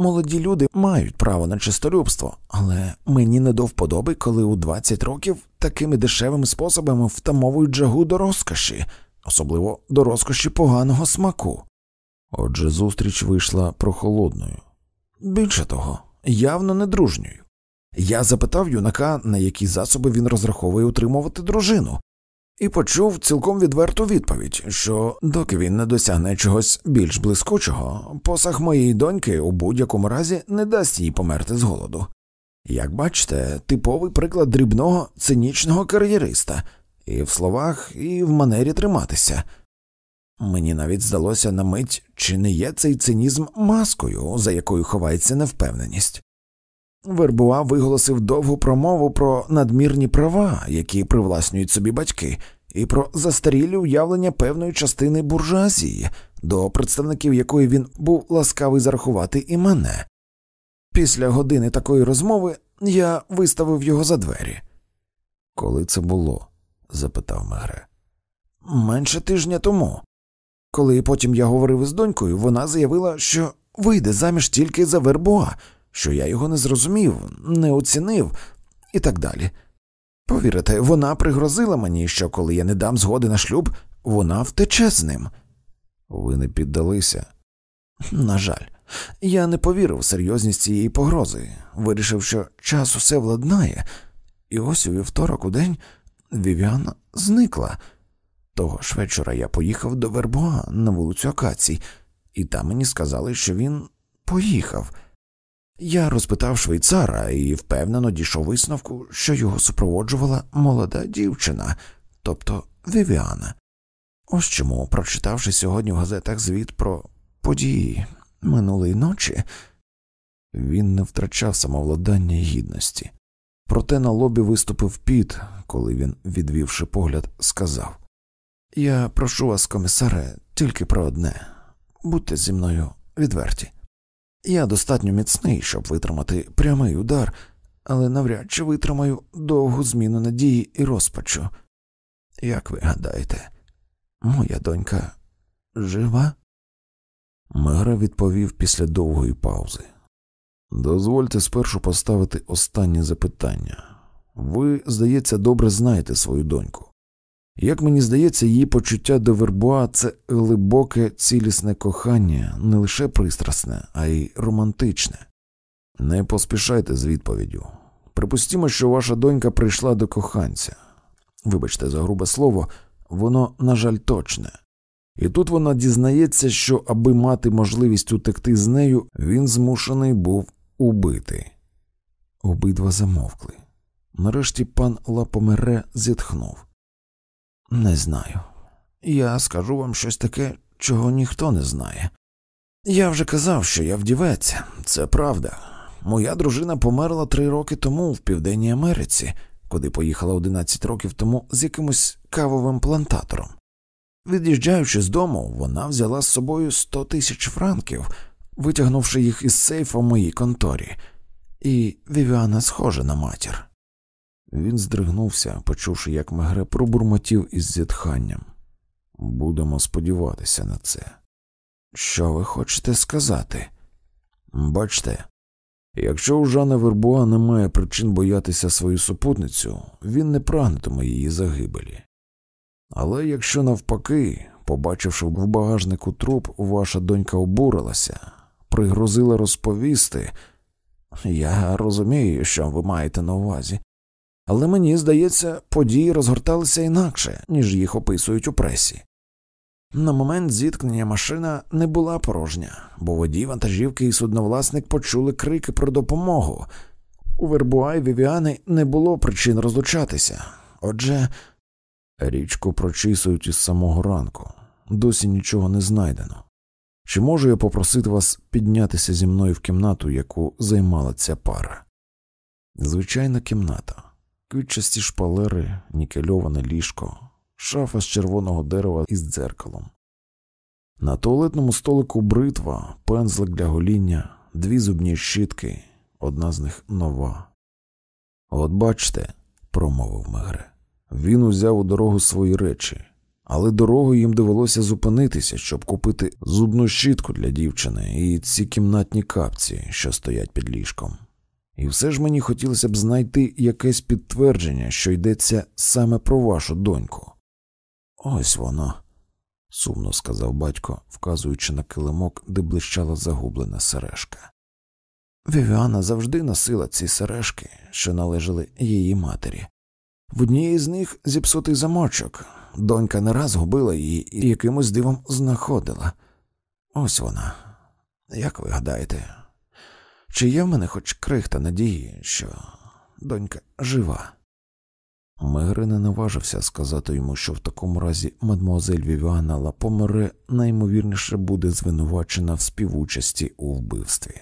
Молоді люди мають право на чистолюбство, але мені не до вподоби, коли у 20 років такими дешевими способами втамовують жагу до розкоші, особливо до розкоші поганого смаку. Отже, зустріч вийшла прохолодною. Більше того, явно недружньою. Я запитав юнака, на які засоби він розраховує утримувати дружину, і почув цілком відверту відповідь, що доки він не досягне чогось більш блискучого, посаг моєї доньки у будь-якому разі не дасть їй померти з голоду. Як бачите, типовий приклад дрібного цинічного кар'єриста, і в словах, і в манері триматися. Мені навіть здалося на мить, чи не є цей цинізм маскою, за якою ховається невпевненість. Вербуа виголосив довгу промову про надмірні права, які привласнюють собі батьки, і про застарілі уявлення певної частини буржуазії, до представників якої він був ласкавий зарахувати і мене. Після години такої розмови я виставив його за двері. Коли це було? запитав Мегре. Менше тижня тому. Коли потім я говорив із донькою, вона заявила, що вийде заміж тільки за Вербуа що я його не зрозумів, не оцінив і так далі. Повірите, вона пригрозила мені, що коли я не дам згоди на шлюб, вона втече з ним. Ви не піддалися? На жаль, я не повірив серйозність цієї погрози, вирішив, що час усе владнає, і ось у вівторок у день Вівіана зникла. Того ж вечора я поїхав до Вербоа на вулицю Акацій, і там мені сказали, що він поїхав. Я розпитав швейцара і впевнено дійшов висновку, що його супроводжувала молода дівчина, тобто Вівіана. Ось чому, прочитавши сьогодні в газетах звіт про події минулої ночі, він не втрачав самовладання і гідності. Проте на лобі виступив піт, коли він, відвівши погляд, сказав Я прошу вас, комісаре, тільки про одне будьте зі мною відверті. Я достатньо міцний, щоб витримати прямий удар, але навряд чи витримаю довгу зміну надії і розпачу. Як ви гадаєте, моя донька жива? Мегра відповів після довгої паузи. Дозвольте спершу поставити останнє запитання. Ви, здається, добре знаєте свою доньку. Як мені здається, її почуття до Вербуа це глибоке, цілісне кохання, не лише пристрасне, а й романтичне. Не поспішайте з відповіддю. Припустімо, що ваша донька прийшла до коханця. Вибачте, за грубе слово, воно, на жаль, точне. І тут вона дізнається, що, аби мати можливість утекти з нею, він змушений був убити. Обидва замовкли. Нарешті пан Лапомере зітхнув. Не знаю. Я скажу вам щось таке, чого ніхто не знає. Я вже казав, що я вдівець, це правда. Моя дружина померла три роки тому в Південній Америці, куди поїхала 11 років тому з якимось кавовим плантатором. Від'їжджаючи з дому, вона взяла з собою 100 тисяч франків, витягнувши їх із сейфа в моїй конторі, і Вівіана схожа на матір. Він здригнувся, почувши, як Мегре пробурмотів із зітханням. Будемо сподіватися на це. Що ви хочете сказати? Бачте, якщо у Жана Вербуа немає причин боятися свою супутницю, він не прагнетиме її загибелі. Але якщо навпаки, побачивши в багажнику труп, ваша донька обурилася, пригрозила розповісти, я розумію, що ви маєте на увазі але мені здається, події розгорталися інакше, ніж їх описують у пресі. На момент зіткнення машина не була порожня, бо водій вантажівки і судновласник почули крики про допомогу. У Вербуа і Вівіани не було причин розлучатися, отже, річку прочисують із самого ранку, досі нічого не знайдено. Чи можу я попросити вас піднятися зі мною в кімнату, яку займала ця пара? Звичайна кімната квітчасті шпалери, нікельоване ліжко, шафа з червоного дерева із дзеркалом. На туалетному столику бритва, пензлик для гоління, дві зубні щітки, одна з них нова. От бачте, промовив Мегре, він узяв у дорогу свої речі, але дорогою їм довелося зупинитися, щоб купити зубну щітку для дівчини і ці кімнатні капці, що стоять під ліжком. І все ж мені хотілося б знайти якесь підтвердження, що йдеться саме про вашу доньку. Ось воно, сумно сказав батько, вказуючи на килимок, де блищала загублена сережка. Вівіана завжди носила ці сережки, що належали її матері. В однієї з них зіпсутий замочок. Донька не раз губила її і якимось дивом знаходила. Ось вона. Як ви гадаєте, чи є в мене хоч крихта надії, що донька жива? Мегре не наважився сказати йому, що в такому разі мадмуазель Вівіана Лапомере наймовірніше буде звинувачена в співучасті у вбивстві.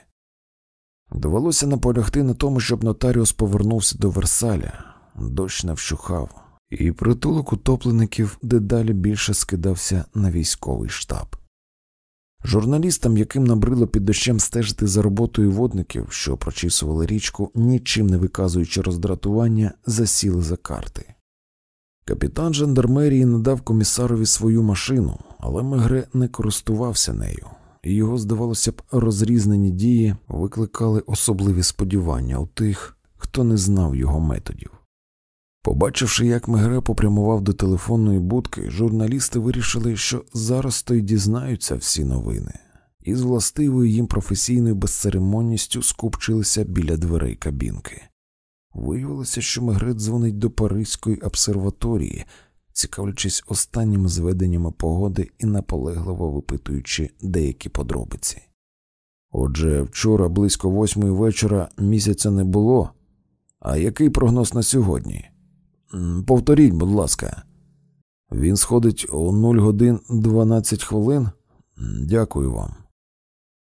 Довелося наполягти на тому, щоб нотаріус повернувся до Версаля, дощ не вщухав, і притулок утоплеників дедалі більше скидався на військовий штаб. Журналістам, яким набрило під дощем стежити за роботою водників, що прочісували річку, нічим не виказуючи роздратування, засіли за карти. Капітан жандармерії надав комісарові свою машину, але Мегре не користувався нею, і його, здавалося б, розрізнені дії викликали особливі сподівання у тих, хто не знав його методів. Побачивши, як Мегре попрямував до телефонної будки, журналісти вирішили, що зараз то й дізнаються всі новини, і з властивою їм професійною безцеремонністю скупчилися біля дверей кабінки. Виявилося, що Мегре дзвонить до Паризької обсерваторії, цікавлячись останніми зведеннями погоди і наполегливо випитуючи деякі подробиці. Отже, вчора близько восьмої вечора місяця не було. А який прогноз на сьогодні? Повторіть, будь ласка. Він сходить о 0 годин 12 хвилин. Дякую вам.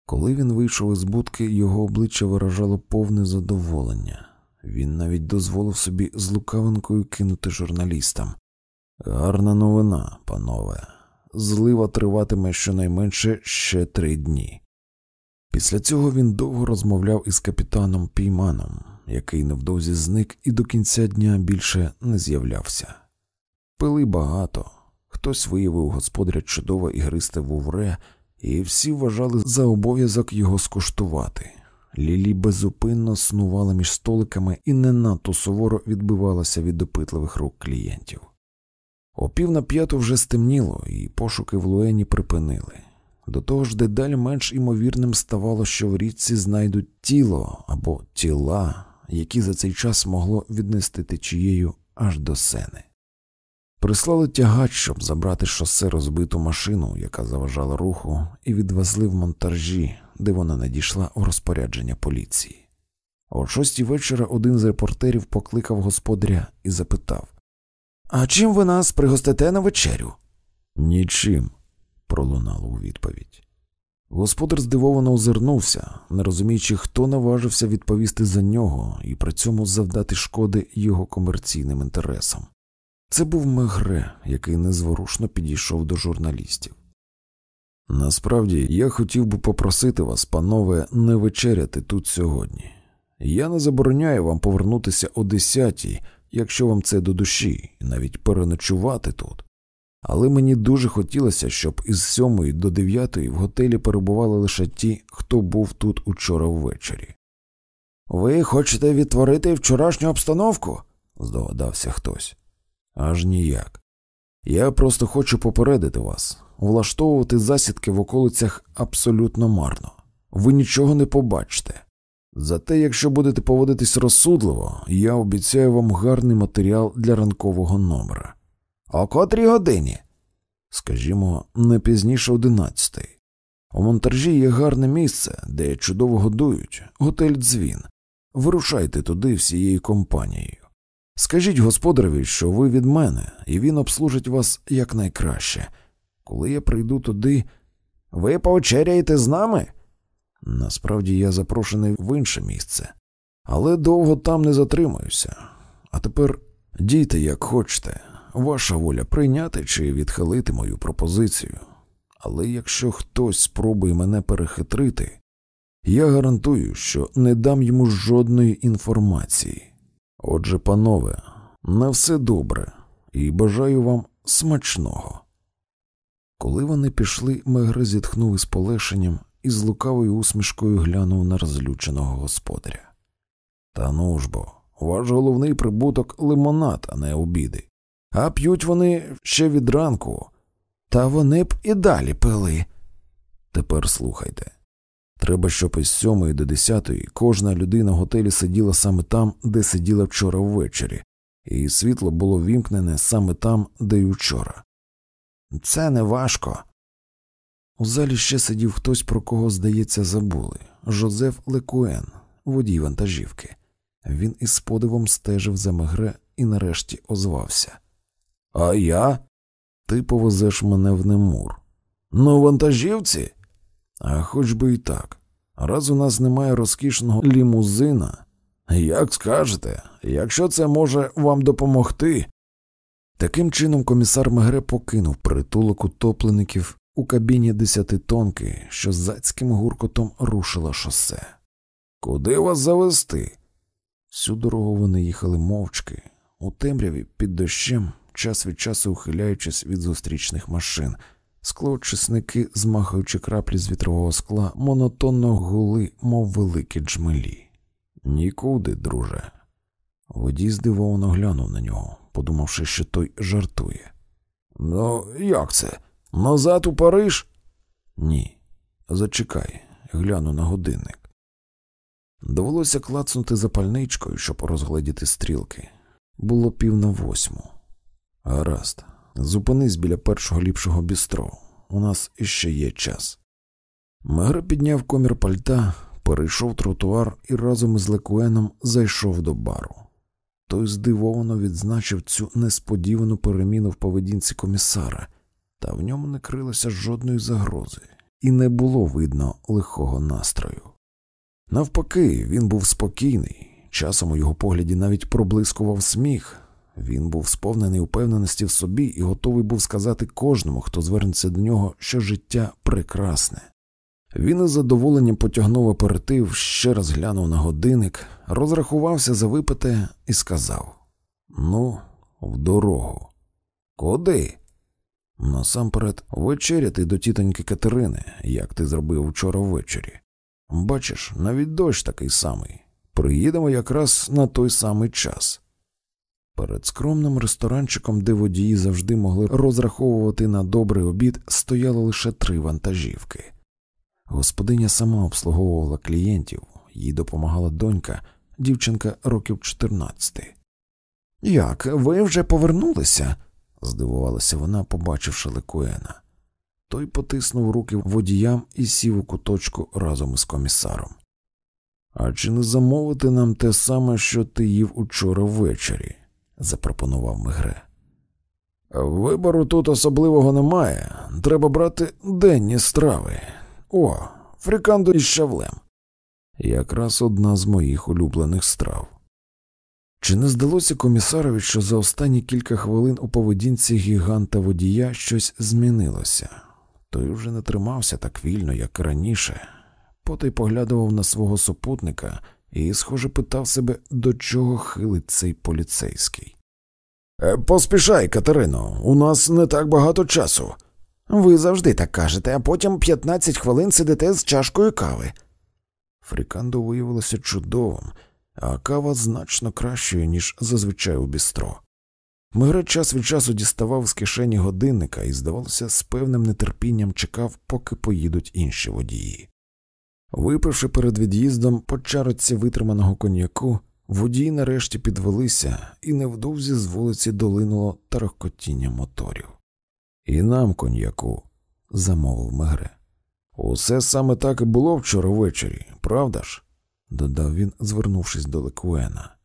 Коли він вийшов із будки, його обличчя виражало повне задоволення. Він навіть дозволив собі з лукавинкою кинути журналістам. Гарна новина, панове. Злива триватиме щонайменше ще три дні. Після цього він довго розмовляв із капітаном Пійманом, який невдовзі зник і до кінця дня більше не з'являвся. Пили багато, хтось виявив господаря чудове ігристе вувре, і всі вважали за обов'язок його скуштувати. Лілі безупинно снувала між столиками і не надто суворо відбивалася від допитливих рук клієнтів. О пів на п'яту вже стемніло, і пошуки в Луені припинили. До того ж, дедалі менш імовірним ставало, що в річці знайдуть тіло або тіла, які за цей час могло віднести течією аж до сени. Прислали тягач, щоб забрати шосе розбиту машину, яка заважала руху, і відвезли в монтажі, де вона надійшла в розпорядження поліції. О шостій вечора один з репортерів покликав господаря і запитав А чим ви нас пригостите на вечерю? Нічим, пролунало у відповідь. Господар здивовано озирнувся, не розуміючи, хто наважився відповісти за нього і при цьому завдати шкоди його комерційним інтересам. Це був Мегре, який незворушно підійшов до журналістів. Насправді я хотів би попросити вас, панове, не вечеряти тут сьогодні. Я не забороняю вам повернутися о десятій, якщо вам це до душі, і навіть переночувати тут але мені дуже хотілося, щоб із сьомої до дев'ятої в готелі перебували лише ті, хто був тут учора ввечері. Ви хочете відтворити вчорашню обстановку? здогадався хтось. Аж ніяк. Я просто хочу попередити вас влаштовувати засідки в околицях абсолютно марно. Ви нічого не побачите. Зате, якщо будете поводитись розсудливо, я обіцяю вам гарний матеріал для ранкового номера. О котрій годині? Скажімо, не пізніше одинадцятий. У монтажі є гарне місце, де чудово годують, готель дзвін. Вирушайте туди всією компанією. Скажіть господареві, що ви від мене, і він обслужить вас якнайкраще. Коли я прийду туди, ви повечеряєте з нами? Насправді я запрошений в інше місце, але довго там не затримаюся. А тепер дійте, як хочете, Ваша воля прийняти чи відхилити мою пропозицію. Але якщо хтось спробує мене перехитрити, я гарантую, що не дам йому жодної інформації. Отже, панове, на все добре і бажаю вам смачного. Коли вони пішли, Мегре зітхнув із полегшенням і з лукавою усмішкою глянув на розлюченого господаря. Та ну ж бо, ваш головний прибуток лимонад, а не обіди. А п'ють вони ще від ранку. Та вони б і далі пили. Тепер слухайте. Треба, щоб із сьомої до десятої кожна людина в готелі сиділа саме там, де сиділа вчора ввечері, і світло було вімкнене саме там, де й учора. Це не важко. У залі ще сидів хтось, про кого, здається, забули Жозеф Лекуен, водій вантажівки. Він із подивом стежив за мегре і нарешті озвався. А я? Ти повезеш мене в Немур. Ну, вантажівці? А хоч би і так. Раз у нас немає розкішного лімузина. Як скажете, якщо це може вам допомогти. Таким чином комісар Мегре покинув притулок утоплеників у кабіні десятитонки, що з зацьким гуркотом рушила шосе. Куди вас завести? Всю дорогу вони їхали мовчки, у темряві під дощем, час від часу ухиляючись від зустрічних машин. Склоочисники, змахаючи краплі з вітрового скла, монотонно гули, мов великі джмелі. Нікуди, друже. Водій здивовано глянув на нього, подумавши, що той жартує. Ну, як це? Назад у Париж? Ні. Зачекай, гляну на годинник. Довелося клацнути запальничкою, щоб розгледіти стрілки. Було пів на восьму. Гаразд, зупинись біля першого ліпшого бістро. У нас іще є час. Мегре підняв комір пальта, перейшов тротуар і разом із Лекуеном зайшов до бару. Той здивовано відзначив цю несподівану переміну в поведінці комісара, та в ньому не крилося жодної загрози, і не було видно лихого настрою. Навпаки, він був спокійний, часом у його погляді навіть проблискував сміх. Він був сповнений упевненості в собі і готовий був сказати кожному, хто звернеться до нього, що життя прекрасне. Він із задоволенням потягнув аперитив, ще раз глянув на годинник, розрахувався за випите і сказав Ну, в дорогу. Куди? Насамперед, вечеряти до тітоньки Катерини, як ти зробив вчора ввечері. Бачиш, навіть дощ такий самий. Приїдемо якраз на той самий час. Перед скромним ресторанчиком, де водії завжди могли розраховувати на добрий обід, стояло лише три вантажівки. Господиня сама обслуговувала клієнтів, їй допомагала донька, дівчинка років 14. Як, ви вже повернулися? здивувалася вона, побачивши Лекуена. Той потиснув руки водіям і сів у куточку разом із комісаром. А чи не замовити нам те саме, що ти їв учора ввечері? запропонував Мегре. Вибору тут особливого немає. Треба брати денні страви. О, фрикандо із щавлем. Якраз одна з моїх улюблених страв. Чи не здалося комісарові, що за останні кілька хвилин у поведінці гіганта водія щось змінилося? Той вже не тримався так вільно, як раніше, потай поглядував на свого супутника і, схоже, питав себе, до чого хилить цей поліцейський. «Е, Поспішай, Катерино, у нас не так багато часу. Ви завжди так кажете, а потім 15 хвилин сидите з чашкою кави. Фрікандо виявилося чудовим, а кава значно кращою, ніж зазвичай у бістро. Мегре час від часу діставав з кишені годинника і, здавалося, з певним нетерпінням чекав, поки поїдуть інші водії. Випивши перед від'їздом по чарочці витриманого коньяку, водії нарешті підвелися, і невдовзі з вулиці долинуло тарахкотіння моторів. І нам коньяку, замовив Мегре. Усе саме так і було вчора ввечері, правда ж? додав він, звернувшись до Лекуена.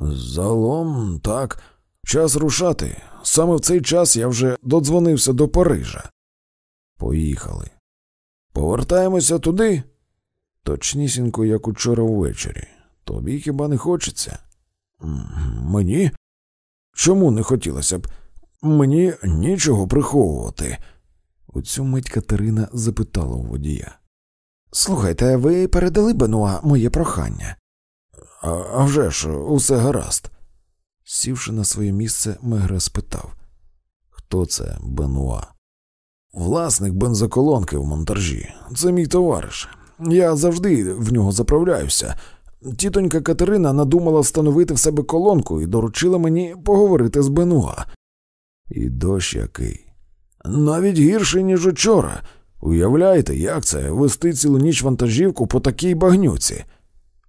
Залом, так, час рушати. Саме в цей час я вже додзвонився до Парижа. Поїхали. Повертаємося туди? Точнісінько, як учора ввечері. Тобі хіба не хочеться? Мені? Чому не хотілося б? Мені нічого приховувати. У цю мить Катерина запитала у водія. Слухайте, ви передали Бенуа моє прохання? «А, а вже ж, усе гаразд. Сівши на своє місце, Мегре спитав Хто це Бенуа? Власник бензоколонки в монтажі. Це мій товариш. Я завжди в нього заправляюся. Тітонька Катерина надумала встановити в себе колонку і доручила мені поговорити з Бенуа. І дощ який. Навіть гірший, ніж учора. Уявляєте, як це вести цілу ніч вантажівку по такій багнюці?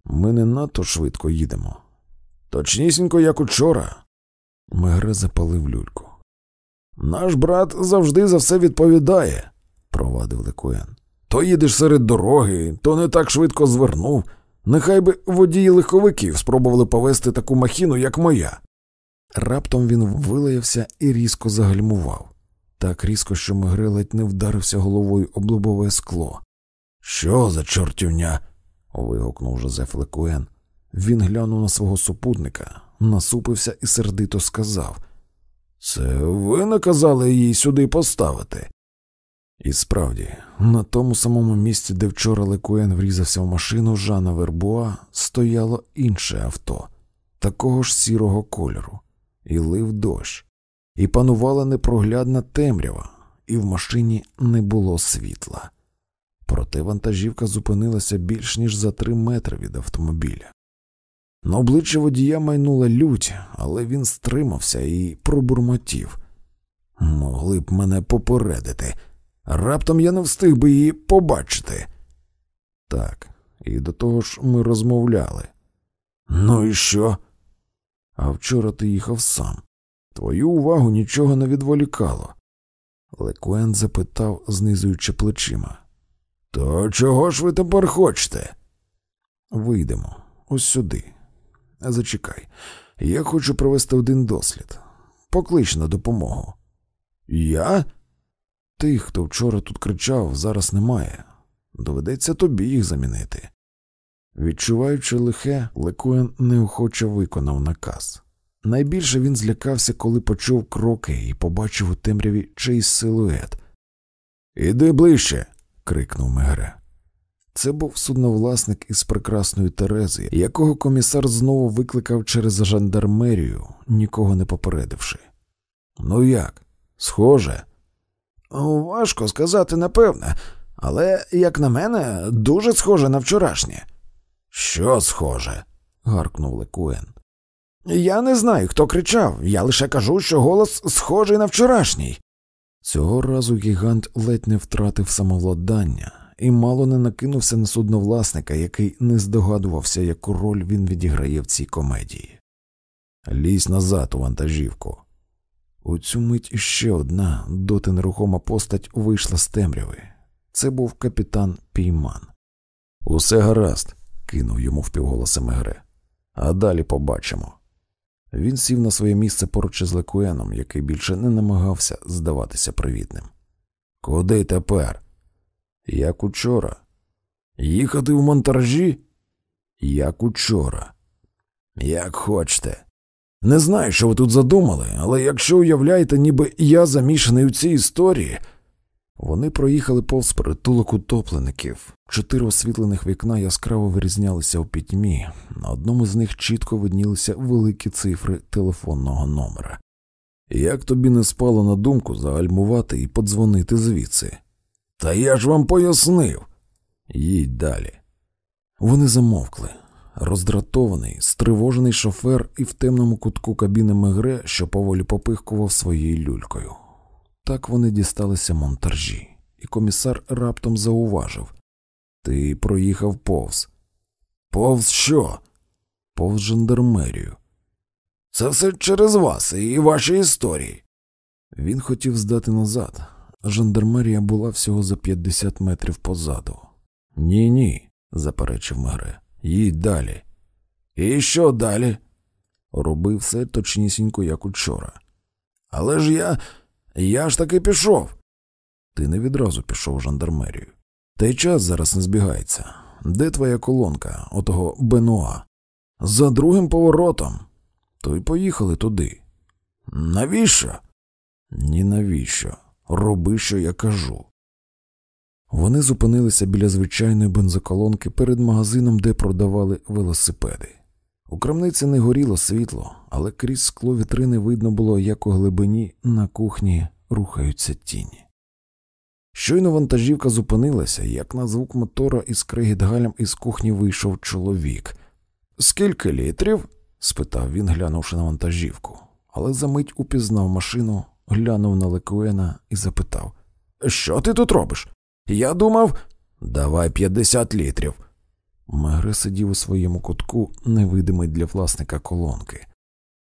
Ми не надто швидко їдемо. Точнісінько, як учора. Мегре запалив люльку. Наш брат завжди за все відповідає, провадив Лекуен. То їдеш серед дороги, то не так швидко звернув. Нехай би водії легковиків спробували повести таку махіну, як моя. Раптом він вилаявся і різко загальмував. Так різко, що Мегре ледь не вдарився головою об лобове скло. Що за чортівня? вигукнув Жозеф Лекуен. Він глянув на свого супутника, насупився і сердито сказав Це ви наказали її сюди поставити. І справді, на тому самому місці, де вчора Лекуен врізався в машину Жана Вербуа, стояло інше авто, такого ж сірого кольору, і лив дощ, і панувала непроглядна темрява, і в машині не було світла. Проте вантажівка зупинилася більш ніж за три метри від автомобіля. На обличчя водія майнула лють, але він стримався і пробурмотів. Могли б мене попередити. Раптом я не встиг би її побачити. Так, і до того ж ми розмовляли. Ну і що? А вчора ти їхав сам. Твою увагу нічого не відволікало. Лекуен запитав, знизуючи плечима. То чого ж ви тепер хочете? Вийдемо ось сюди. Зачекай, я хочу провести один дослід. Поклич на допомогу. Я? Тих, хто вчора тут кричав, зараз немає. Доведеться тобі їх замінити. Відчуваючи лихе, Лекуен неохоче виконав наказ. Найбільше він злякався, коли почув кроки і побачив у темряві чийсь силует. Іди ближче. крикнув Мегре. Це був судновласник із прекрасної Терези, якого комісар знову викликав через жандармерію, нікого не попередивши. Ну як? Схоже? Важко сказати, напевне, але, як на мене, дуже схоже на вчорашнє. Що схоже? гаркнув Лекуен. Я не знаю, хто кричав, я лише кажу, що голос схожий на вчорашній. Цього разу гігант ледь не втратив самовладання і мало не накинувся на судновласника, який не здогадувався, яку роль він відіграє в цій комедії. Лізь назад у вантажівку. У цю мить іще одна доти нерухома постать вийшла з темряви. Це був капітан Пійман. Усе гаразд, кинув йому впівголоса Мегре. А далі побачимо. Він сів на своє місце поруч із Лекуеном, який більше не намагався здаватися привітним. Куди тепер? Як учора. Їхати в монтажі? Як учора. Як хочете. Не знаю, що ви тут задумали, але якщо уявляєте, ніби я замішаний у цій історії. Вони проїхали повз притулок утоплеників. Чотири освітлених вікна яскраво вирізнялися у пітьмі. На одному з них чітко виднілися великі цифри телефонного номера. Як тобі не спало на думку загальмувати і подзвонити звідси? Та я ж вам пояснив. Їдь далі. Вони замовкли. Роздратований, стривожений шофер і в темному кутку кабіни Мегре, що поволі попихкував своєю люлькою. Так вони дісталися монтаржі, і комісар раптом зауважив Ти проїхав повз. Повз що? Повз жандармерію. Це все через вас і ваші історії. Він хотів здати назад. Жандармерія була всього за 50 метрів позаду. Ні, ні, заперечив Мегре. Їдь далі. І що далі? Робив все точнісінько, як учора. Але ж я. я ж таки пішов. Ти не відразу пішов в жандармерію. Та й час зараз не збігається. Де твоя колонка, отого Бенуа? За другим поворотом. То й поїхали туди. Навіщо? Ні навіщо. Роби, що я кажу. Вони зупинилися біля звичайної бензоколонки перед магазином, де продавали велосипеди. У крамниці не горіло світло, але крізь скло вітрини видно було, як у глибині на кухні рухаються тіні. Щойно вантажівка зупинилася, як на звук мотора із кригіт галям із кухні вийшов чоловік. Скільки літрів? спитав він, глянувши на вантажівку, але за мить упізнав машину, глянув на Лекуена і запитав: Що ти тут робиш? Я думав, давай 50 літрів. Мегре сидів у своєму кутку, невидимий для власника колонки.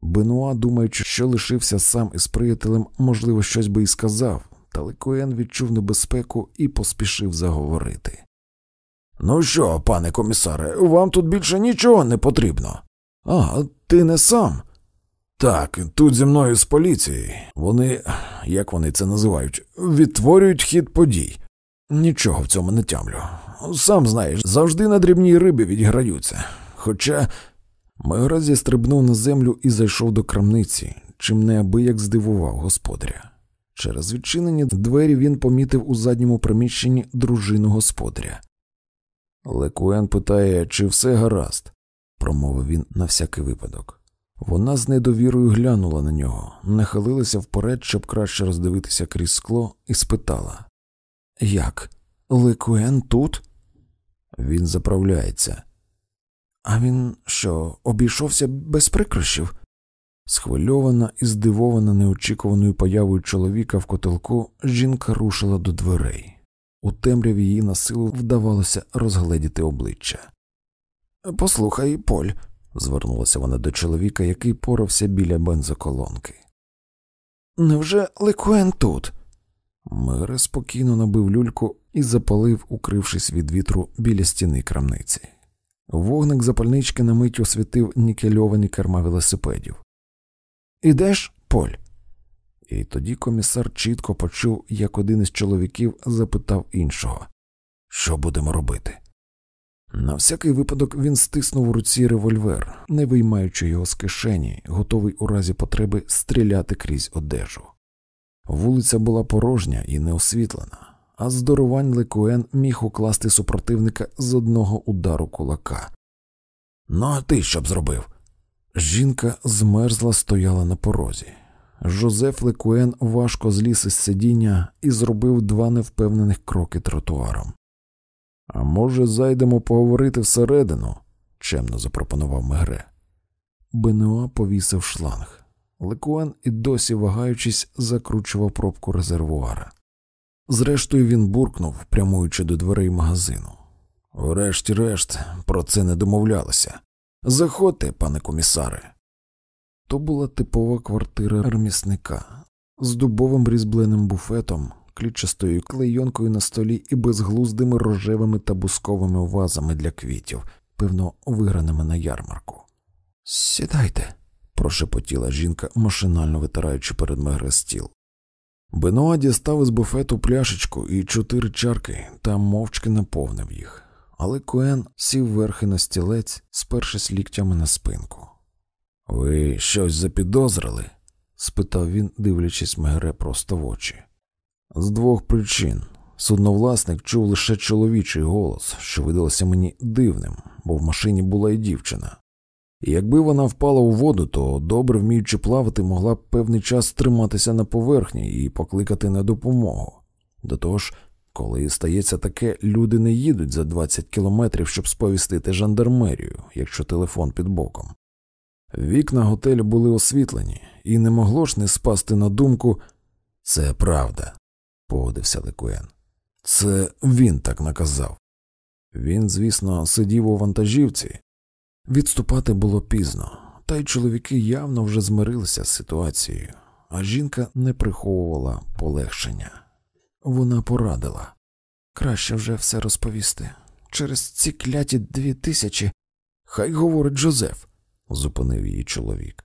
Бенуа, думаючи, що лишився сам із приятелем, можливо, щось би і сказав, та Лекуен відчув небезпеку і поспішив заговорити. Ну що, пане комісаре, вам тут більше нічого не потрібно. А, ти не сам. Так, тут зі мною з поліції. Вони, як вони це називають, відтворюють хід подій. Нічого в цьому не тямлю. Сам знаєш, завжди на дрібній рибі відіграються. Хоча Майора зістрибнув на землю і зайшов до крамниці, чим неабияк здивував господаря. Через відчинені двері він помітив у задньому приміщенні дружину господаря. Лекуен питає, чи все гаразд, промовив він на всякий випадок. Вона з недовірою глянула на нього, нахилилася вперед, щоб краще роздивитися крізь скло, і спитала Як? Лекуен тут? Він заправляється. А він що, обійшовся без прикрощів? Схвильована і здивована неочікуваною появою чоловіка в котелку, жінка рушила до дверей. У темряві її на силу вдавалося розгледіти обличчя. Послухай, Поль, звернулася вона до чоловіка, який порався біля бензоколонки. Невже Лекуен тут? Мере спокійно набив люльку і запалив, укрившись від вітру біля стіни крамниці. Вогник запальнички на мить освітив нікельовані керма велосипедів. Ідеш, Поль? І тоді комісар чітко почув, як один із чоловіків запитав іншого, що будемо робити. На всякий випадок він стиснув у руці револьвер, не виймаючи його з кишені, готовий у разі потреби стріляти крізь одежу. Вулиця була порожня і неосвітлена, а здоровань Лекуен міг укласти супротивника з одного удару кулака. Ну, а ти що б зробив? Жінка змерзла стояла на порозі. Жозеф Лекуен важко зліз із сидіння і зробив два невпевнених кроки тротуаром. А може, зайдемо поговорити всередину? чемно запропонував Мегре. Бенуа повісив шланг. Лекуен і досі, вагаючись, закручував пробку резервуара. Зрештою, він буркнув, прямуючи до дверей магазину. Врешті-решт, про це не домовлялися. Заходьте, пане комісаре. То була типова квартира ремісника з дубовим різьбленим буфетом, клітчастою клейонкою на столі і безглуздими рожевими та бусковими вазами для квітів, певно, виграними на ярмарку. Сідайте, прошепотіла жінка, машинально витираючи перед мегре стіл. Бенуа дістав із буфету пляшечку і чотири чарки та мовчки наповнив їх, але Коен сів верхи на стілець, спершись ліктями на спинку. Ви щось запідозрили? спитав він, дивлячись Мегре просто в очі. З двох причин. Судновласник чув лише чоловічий голос, що видалося мені дивним, бо в машині була й дівчина. Якби вона впала у воду, то добре вміючи плавати, могла б певний час триматися на поверхні і покликати на допомогу. До того ж, коли стається таке, люди не їдуть за 20 кілометрів, щоб сповістити жандармерію, якщо телефон під боком. Вікна готелю були освітлені, і не могло ж не спасти на думку це правда, погодився Лекуен. Це він так наказав. Він, звісно, сидів у вантажівці. Відступати було пізно, та й чоловіки явно вже змирилися з ситуацією, а жінка не приховувала полегшення. Вона порадила краще вже все розповісти. Через ці кляті дві тисячі. Хай говорить Джозеф, зупинив її чоловік.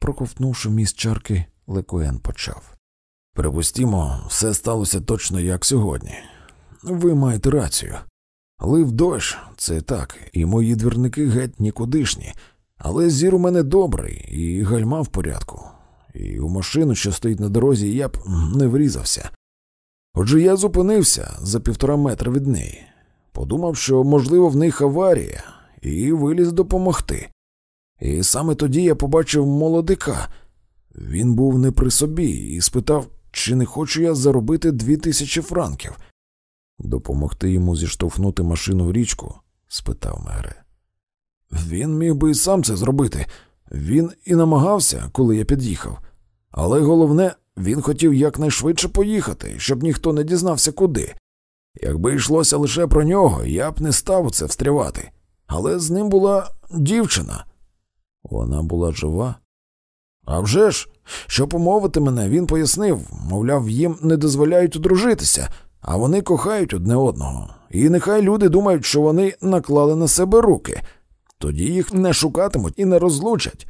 Проковтнувши міст чарки, Лекуен почав. Припустімо, все сталося точно як сьогодні. Ви маєте рацію. Лив дощ, це так, і мої двірники геть нікудишні, але зір у мене добрий і гальма в порядку, і у машину, що стоїть на дорозі, я б не врізався. Отже, я зупинився за півтора метра від неї, подумав, що, можливо, в них аварія, і виліз допомогти. І саме тоді я побачив молодика. Він був не при собі і спитав, чи не хочу я заробити дві тисячі франків. Допомогти йому зіштовхнути машину в річку? спитав Мегре. Він міг би і сам це зробити. Він і намагався, коли я під'їхав. Але головне, він хотів якнайшвидше поїхати, щоб ніхто не дізнався куди. Якби йшлося лише про нього, я б не став у це встрявати. Але з ним була дівчина. Вона була жива. «А вже ж, щоб умовити мене, він пояснив, мовляв, їм не дозволяють одружитися, а вони кохають одне одного. І нехай люди думають, що вони наклали на себе руки, тоді їх не шукатимуть і не розлучать.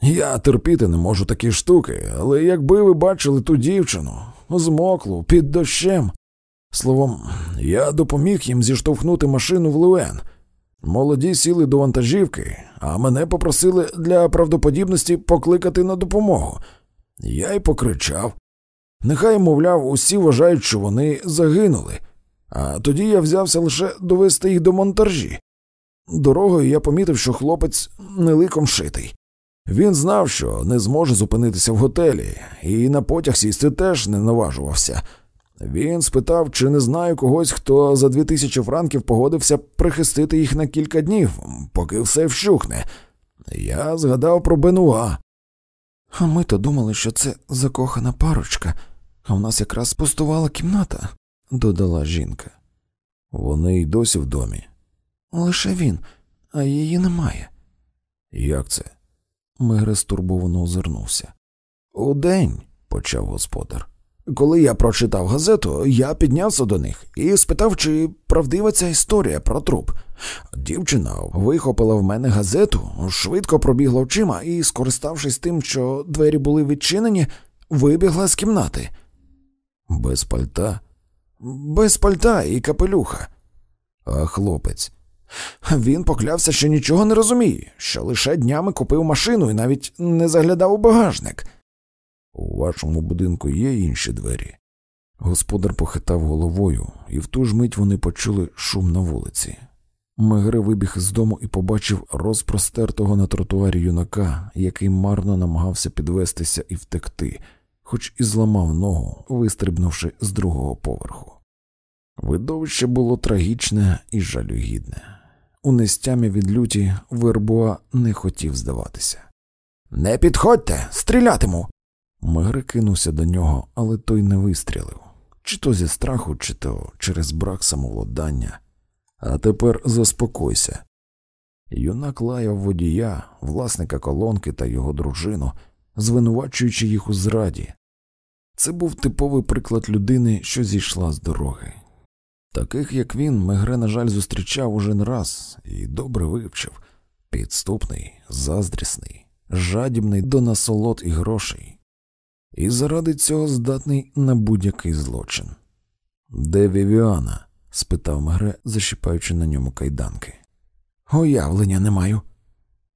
Я терпіти не можу такі штуки, але якби ви бачили ту дівчину, змоклу, під дощем. Словом, я допоміг їм зіштовхнути машину в Луен. Молоді сіли до вантажівки, а мене попросили для правдоподібності покликати на допомогу. Я й покричав. Нехай, мовляв, усі вважають, що вони загинули, а тоді я взявся лише довести їх до монтажі. Дорогою я помітив, що хлопець не ликом шитий. Він знав, що не зможе зупинитися в готелі, і на потяг сісти теж не наважувався. Він спитав, чи не знаю когось, хто за дві тисячі франків погодився прихистити їх на кілька днів, поки все вщухне. Я згадав про Бенуа. А ми то думали, що це закохана парочка, а в нас якраз пустувала кімната, додала жінка. Вони й досі в домі. Лише він, а її немає. Як це? Мегре стурбовано озирнувся. Удень, почав господар. Коли я прочитав газету, я піднявся до них і спитав, чи правдива ця історія про труп. Дівчина вихопила в мене газету, швидко пробігла очима і, скориставшись тим, що двері були відчинені, вибігла з кімнати. Без пальта, без пальта і капелюха. А хлопець. Він поклявся, що нічого не розуміє, що лише днями купив машину і навіть не заглядав у багажник. У вашому будинку є інші двері. Господар похитав головою, і в ту ж мить вони почули шум на вулиці. Мегре вибіг з дому і побачив розпростертого на тротуарі юнака, який марно намагався підвестися і втекти, хоч і зламав ногу, вистрибнувши з другого поверху. Видовище було трагічне і жалюгідне. У нестямі від люті Вербуа не хотів здаватися. Не підходьте, стрілятиму. Мегре кинувся до нього, але той не вистрілив чи то зі страху, чи то через брак самовладання. А тепер заспокойся. Юнак лаяв водія, власника колонки та його дружину, звинувачуючи їх у зраді. Це був типовий приклад людини, що зійшла з дороги. Таких, як він, Мегре, на жаль, зустрічав уже не раз і добре вивчив підступний, заздрісний, жадібний до насолод і грошей, і заради цього здатний на будь-який злочин. Де Вівіана? спитав Мегре, защіпаючи на ньому кайданки. Уявлення не маю.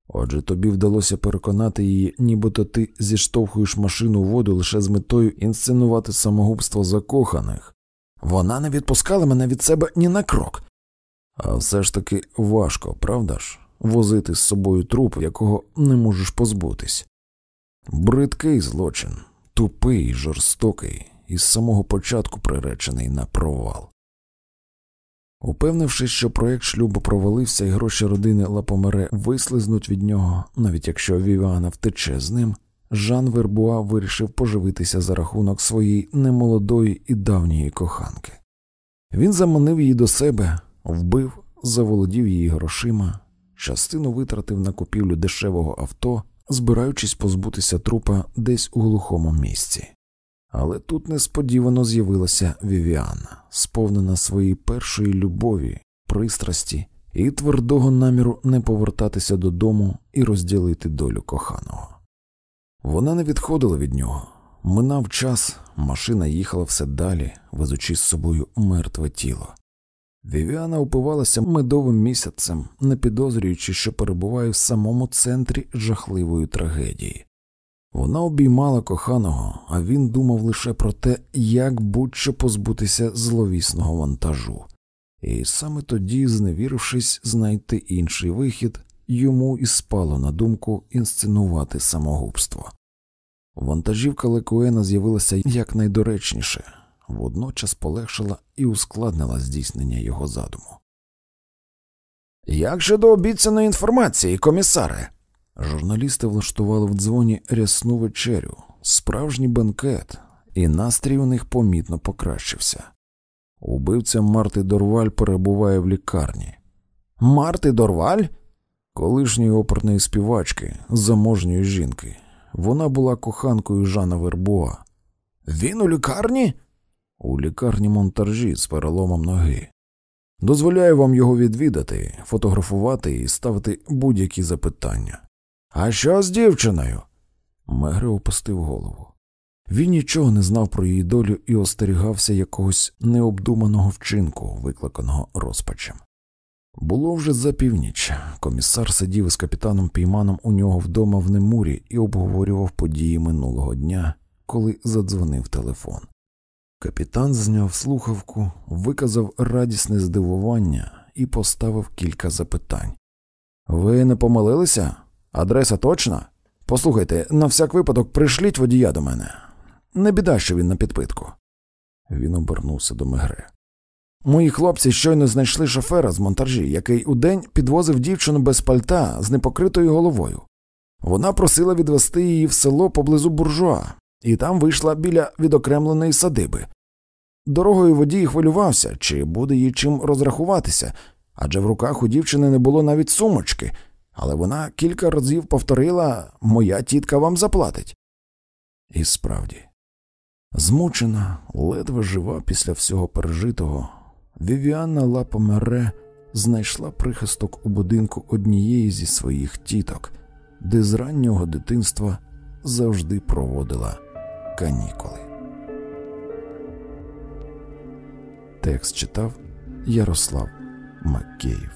Отже, тобі вдалося переконати її, нібито ти зіштовхуєш машину в воду лише з метою інсценувати самогубство закоханих. Вона не відпускала мене від себе ні на крок. А все ж таки важко, правда ж, возити з собою труп, якого не можеш позбутись. Бридкий злочин, тупий, жорстокий, і з самого початку приречений на провал. Упевнившись, що проєкт шлюбу провалився і гроші родини Лапомере вислизнуть від нього, навіть якщо Вівіана втече з ним, Жан Вербуа вирішив поживитися за рахунок своєї немолодої і давньої коханки. Він заманив її до себе, вбив, заволодів її грошима, частину витратив на купівлю дешевого авто, збираючись позбутися трупа десь у глухому місці. Але тут несподівано з'явилася Вівіана, сповнена своєї першої любові, пристрасті і твердого наміру не повертатися додому і розділити долю коханого. Вона не відходила від нього. Минав час, машина їхала все далі, везучи з собою мертве тіло. Вівіана упивалася медовим місяцем, не підозрюючи, що перебуває в самому центрі жахливої трагедії. Вона обіймала коханого, а він думав лише про те, як будь-що позбутися зловісного вантажу, і саме тоді, зневірившись знайти інший вихід, йому і спало на думку інсценувати самогубство. Вантажівка Лекуена з'явилася якнайдоречніше, водночас полегшила і ускладнила здійснення його задуму. Як щодо обіцяної інформації, комісаре? Журналісти влаштували в дзвоні рясну вечерю, справжній бенкет, і настрій у них помітно покращився. Убивця Марти Дорваль перебуває в лікарні. Марти Дорваль? Колишньої оперної співачки, заможньої жінки. Вона була коханкою Жана Вербуа. Він у лікарні? У лікарні монтажі з переломом ноги. Дозволяю вам його відвідати, фотографувати і ставити будь-які запитання. А що з дівчиною? Мегре опустив голову. Він нічого не знав про її долю і остерігався якогось необдуманого вчинку, викликаного розпачем. Було вже за північ. Комісар сидів із капітаном Пійманом у нього вдома в Немурі і обговорював події минулого дня, коли задзвонив телефон. Капітан зняв слухавку, виказав радісне здивування і поставив кілька запитань. Ви не помилилися? Адреса точна? Послухайте, на всяк випадок пришліть водія до мене. Не біда, що він на підпитку. Він обернувся до Мегре. Мої хлопці щойно знайшли шофера з монтажі, який удень підвозив дівчину без пальта з непокритою головою. Вона просила відвести її в село поблизу буржуа, і там вийшла біля відокремленої садиби. Дорогою водій хвилювався, чи буде їй чим розрахуватися, адже в руках у дівчини не було навіть сумочки, але вона кілька разів повторила моя тітка вам заплатить. І справді, змучена, ледве жива після всього пережитого, Вівіанна Лапомере знайшла прихисток у будинку однієї зі своїх тіток, де з раннього дитинства завжди проводила канікули. Текст читав Ярослав Макеїв